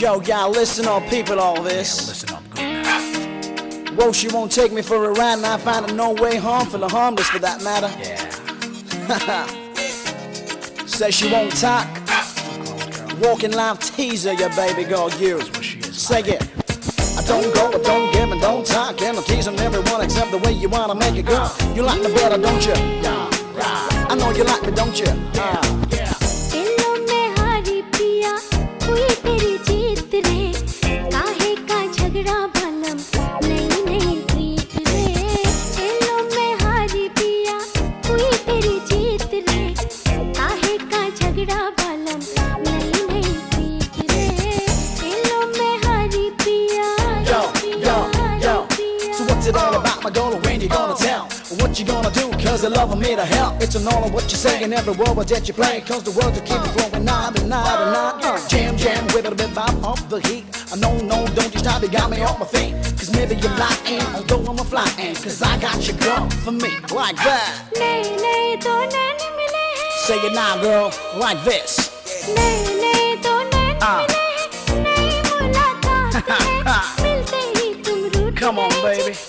Yo, y'all listen up, people, all this. Yeah, listen up good. Whoa, she won't take me for a ride, and I find her no way harmful or harmless for that matter. Yeah. Says she won't talk. Walking live teaser, your baby girl, you. That's what she is. Say it. I don't go, I don't give, and don't talk, and I'm teasing everyone except the way you wanna make it, girl. You like me better, don't you? Yeah, yeah. I know you like me, don't you? Yeah, it all about, my girl? When you gonna tell? What you gonna do? Cause the love of me to help. It's an all of what you say and every word that you play. Cause the world to keep it flowing on and on and on. Uh, jam, jam, with a bit vibe off the heat. I know, no, don't you stop, you got me on my feet. Cause maybe you're lying, although I'm a flying. Cause I got your girl for me, like that. Say it now, girl, like this. Uh. Come on, baby.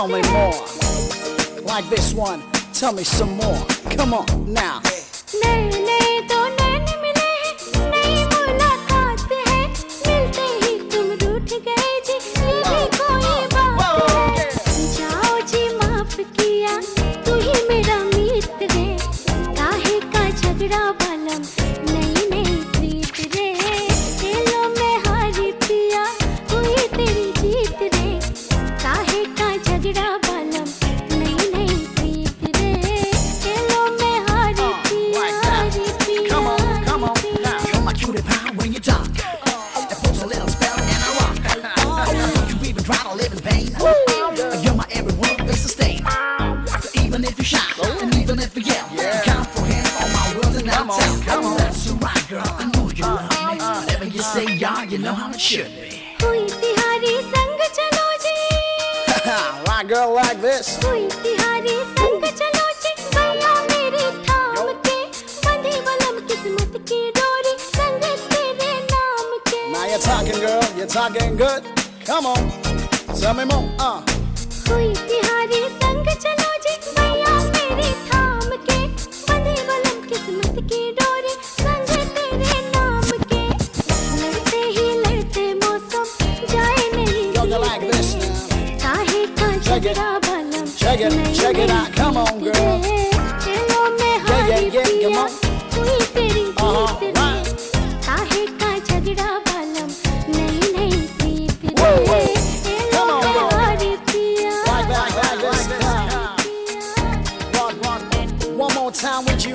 Tell me more. Like this one, tell me some more. Come on, now. नए you know how it should be. हुई तिहारी संग चलो जी right, girl, like this. हुई तिहारी संग चलो जी गला मेरी थाम के बंधी बलम किस्मत की डोरी संग तेरे नाम के Now you're talking, girl. You're talking good. Come on. Tell me more. Uh. Check it, out, check it out. Come on, girl.